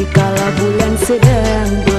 Ketika bulan sedang